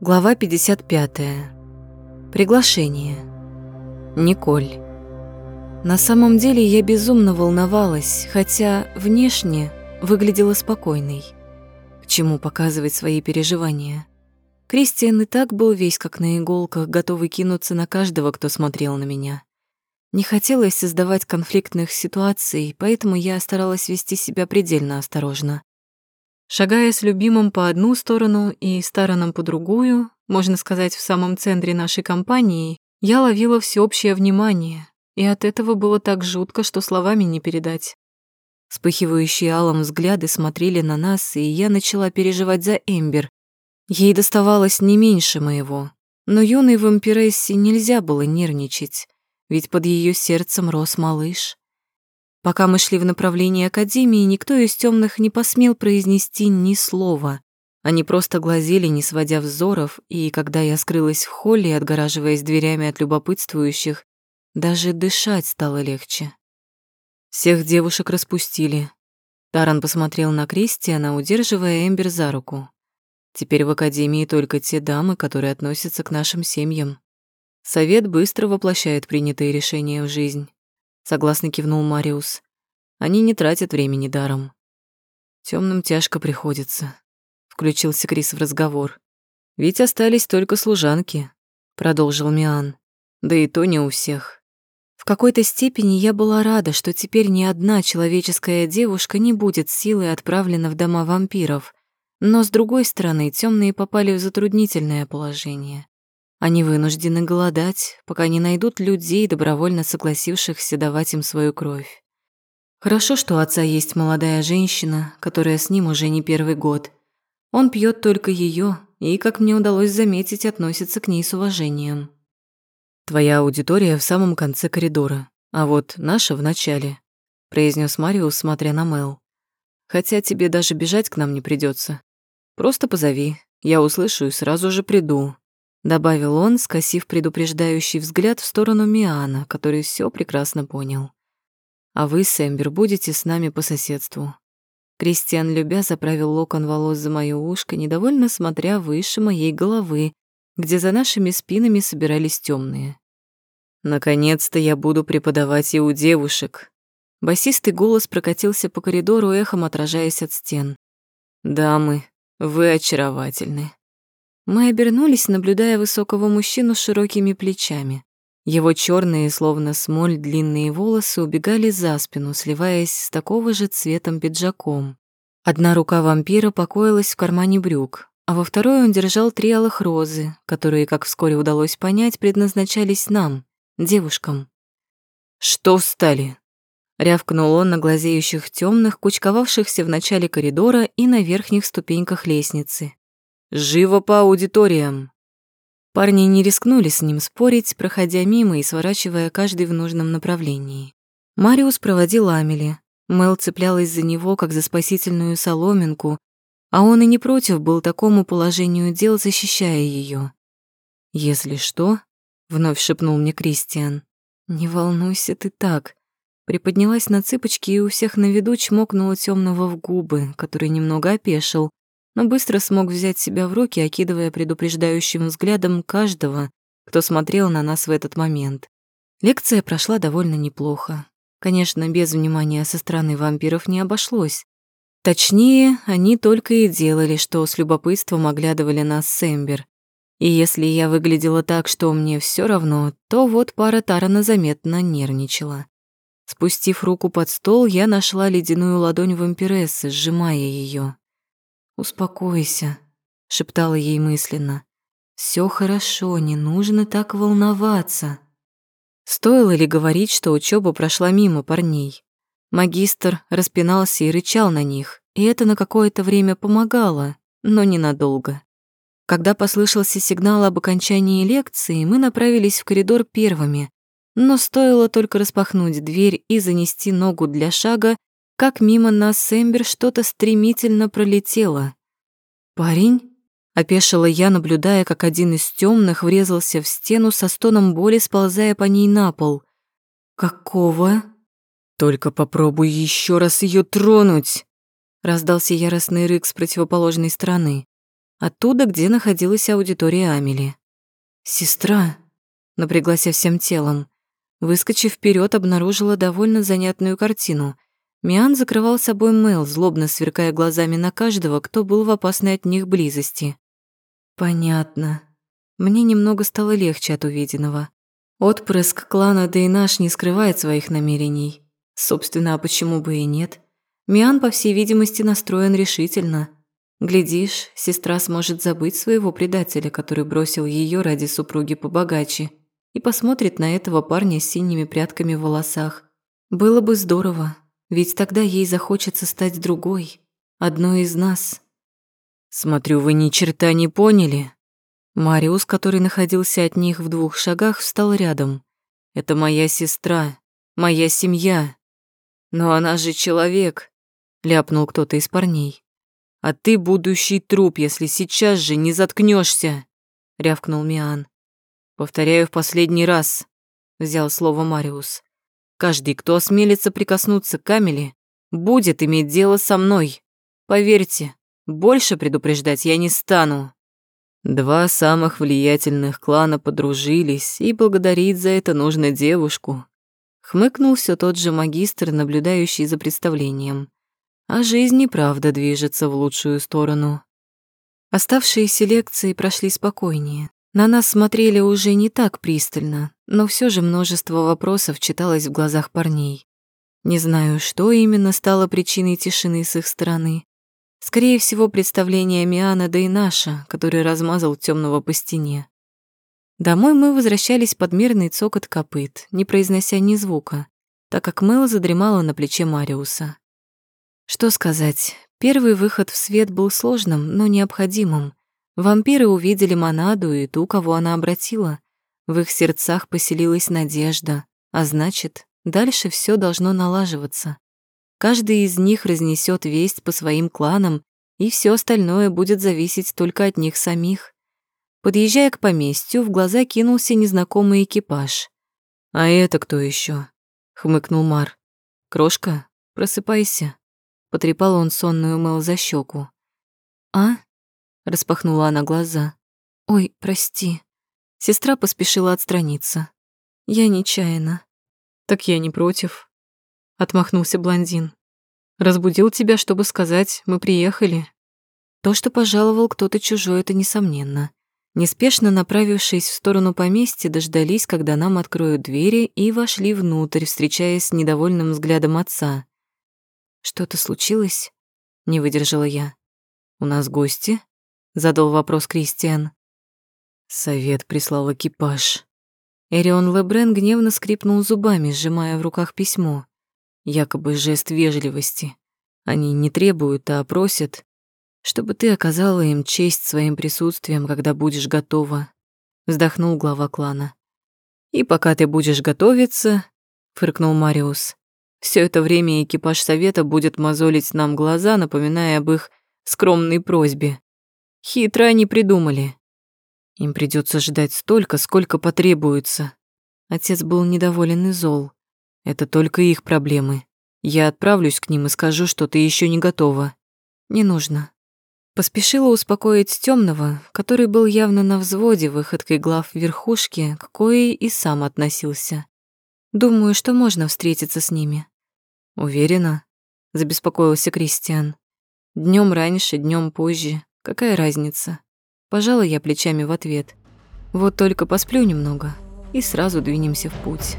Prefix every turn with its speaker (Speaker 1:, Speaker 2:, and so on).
Speaker 1: Глава 55. Приглашение. Николь. На самом деле я безумно волновалась, хотя внешне выглядела спокойной. К чему показывать свои переживания? Кристиан и так был весь как на иголках, готовый кинуться на каждого, кто смотрел на меня. Не хотелось создавать конфликтных ситуаций, поэтому я старалась вести себя предельно осторожно. Шагая с любимым по одну сторону и стараном по другую, можно сказать, в самом центре нашей компании, я ловила всеобщее внимание, и от этого было так жутко, что словами не передать. Вспыхивающие алым взгляды смотрели на нас, и я начала переживать за Эмбер. Ей доставалось не меньше моего, но юной вампирессе нельзя было нервничать, ведь под ее сердцем рос малыш. Пока мы шли в направлении Академии, никто из темных не посмел произнести ни слова. Они просто глазели, не сводя взоров, и когда я скрылась в холле, отгораживаясь дверями от любопытствующих, даже дышать стало легче. Всех девушек распустили. Таран посмотрел на Кристиана, удерживая Эмбер за руку. Теперь в Академии только те дамы, которые относятся к нашим семьям. Совет быстро воплощает принятые решения в жизнь согласно кивнул Мариус. Они не тратят времени даром. Темным тяжко приходится, включился Крис в разговор. Ведь остались только служанки, продолжил Миан. Да и то не у всех. В какой-то степени я была рада, что теперь ни одна человеческая девушка не будет силой отправлена в дома вампиров. Но, с другой стороны, темные попали в затруднительное положение. Они вынуждены голодать, пока не найдут людей, добровольно согласившихся давать им свою кровь. Хорошо, что у отца есть молодая женщина, которая с ним уже не первый год. Он пьет только ее и, как мне удалось заметить, относится к ней с уважением. «Твоя аудитория в самом конце коридора, а вот наша в начале», произнес Мариус, смотря на Мел. «Хотя тебе даже бежать к нам не придется. Просто позови, я услышу и сразу же приду, добавил он, скосив предупреждающий взгляд в сторону Миана, который все прекрасно понял. А вы, Сэмбер, будете с нами по соседству. Кристиан, любя, заправил локон волос за моё ушко, недовольно смотря выше моей головы, где за нашими спинами собирались темные. Наконец-то я буду преподавать и у девушек. Басистый голос прокатился по коридору, эхом отражаясь от стен. Дамы, вы очаровательны. Мы обернулись, наблюдая высокого мужчину с широкими плечами. Его черные, словно смоль, длинные волосы убегали за спину, сливаясь с такого же цветом пиджаком. Одна рука вампира покоилась в кармане брюк, а во второй он держал три алых розы, которые, как вскоре удалось понять, предназначались нам, девушкам. «Что встали?» — рявкнул он на глазеющих темных, кучковавшихся в начале коридора и на верхних ступеньках лестницы. Живо по аудиториям!» Парни не рискнули с ним спорить, проходя мимо и сворачивая каждый в нужном направлении. Мариус проводил Амели. Мел цеплялась за него, как за спасительную соломинку, а он и не против был такому положению дел, защищая ее. «Если что», — вновь шепнул мне Кристиан, — «не волнуйся ты так». Приподнялась на цыпочки и у всех на виду чмокнула темного в губы, который немного опешил, но быстро смог взять себя в руки, окидывая предупреждающим взглядом каждого, кто смотрел на нас в этот момент. Лекция прошла довольно неплохо. Конечно, без внимания со стороны вампиров не обошлось. Точнее, они только и делали, что с любопытством оглядывали нас с Эмбер. И если я выглядела так, что мне все равно, то вот пара Тарана заметно нервничала. Спустив руку под стол, я нашла ледяную ладонь вампирессы, сжимая ее. «Успокойся», — шептала ей мысленно. Все хорошо, не нужно так волноваться». Стоило ли говорить, что учеба прошла мимо парней? Магистр распинался и рычал на них, и это на какое-то время помогало, но ненадолго. Когда послышался сигнал об окончании лекции, мы направились в коридор первыми, но стоило только распахнуть дверь и занести ногу для шага, как мимо нас с Эмбер что-то стремительно пролетело. «Парень?» — опешила я, наблюдая, как один из темных врезался в стену со стоном боли, сползая по ней на пол. «Какого?» «Только попробуй еще раз ее тронуть!» Раздался яростный рык с противоположной стороны. оттуда, где находилась аудитория Амели. «Сестра!» — напряглась всем телом. Выскочив вперед, обнаружила довольно занятную картину. Миан закрывал собой Мэл, злобно сверкая глазами на каждого, кто был в опасной от них близости. «Понятно. Мне немного стало легче от увиденного. Отпрыск клана Дейнаш не скрывает своих намерений. Собственно, а почему бы и нет? Миан, по всей видимости, настроен решительно. Глядишь, сестра сможет забыть своего предателя, который бросил ее ради супруги побогаче, и посмотрит на этого парня с синими прядками в волосах. Было бы здорово, ведь тогда ей захочется стать другой, одной из нас. Смотрю, вы ни черта не поняли. Мариус, который находился от них в двух шагах, встал рядом. Это моя сестра, моя семья. Но она же человек, ляпнул кто-то из парней. А ты будущий труп, если сейчас же не заткнешься, рявкнул Миан. Повторяю в последний раз, взял слово Мариус. Каждый, кто осмелится прикоснуться к Камеле, будет иметь дело со мной. Поверьте, больше предупреждать я не стану. Два самых влиятельных клана подружились, и благодарить за это нужно девушку. Хмыкнул все тот же магистр, наблюдающий за представлением. А жизнь и правда движется в лучшую сторону. Оставшиеся лекции прошли спокойнее. На нас смотрели уже не так пристально, но все же множество вопросов читалось в глазах парней. Не знаю, что именно стало причиной тишины с их стороны. Скорее всего, представление Миана, да и наша, который размазал темного по стене. Домой мы возвращались под мирный цокот копыт, не произнося ни звука, так как Мэла задремала на плече Мариуса. Что сказать, первый выход в свет был сложным, но необходимым. Вампиры увидели Монаду и ту, кого она обратила. В их сердцах поселилась надежда, а значит, дальше все должно налаживаться. Каждый из них разнесет весть по своим кланам, и все остальное будет зависеть только от них самих. Подъезжая к поместью, в глаза кинулся незнакомый экипаж. «А это кто еще? хмыкнул Мар. «Крошка, просыпайся», — потрепал он сонную Мэл за щеку. «А?» Распахнула она глаза. «Ой, прости». Сестра поспешила отстраниться. «Я нечаянно». «Так я не против», — отмахнулся блондин. «Разбудил тебя, чтобы сказать, мы приехали». То, что пожаловал кто-то чужой, это несомненно. Неспешно направившись в сторону поместья, дождались, когда нам откроют двери, и вошли внутрь, встречаясь с недовольным взглядом отца. «Что-то случилось?» — не выдержала я. «У нас гости?» Задал вопрос Кристиан. Совет прислал экипаж. Эрион Лебрен гневно скрипнул зубами, сжимая в руках письмо. Якобы жест вежливости. Они не требуют, а просят, чтобы ты оказала им честь своим присутствием, когда будешь готова. Вздохнул глава клана. И пока ты будешь готовиться, фыркнул Мариус, все это время экипаж совета будет мозолить нам глаза, напоминая об их скромной просьбе. Хитро они придумали. Им придется ждать столько, сколько потребуется. Отец был недоволен и зол. Это только их проблемы. Я отправлюсь к ним и скажу, что ты еще не готова. Не нужно. Поспешила успокоить темного, который был явно на взводе выходкой глав верхушки, к коей и сам относился. Думаю, что можно встретиться с ними. Уверена? Забеспокоился Кристиан. Днем раньше, днем позже. Какая разница? Пожала я плечами в ответ. Вот только посплю немного и сразу двинемся в путь.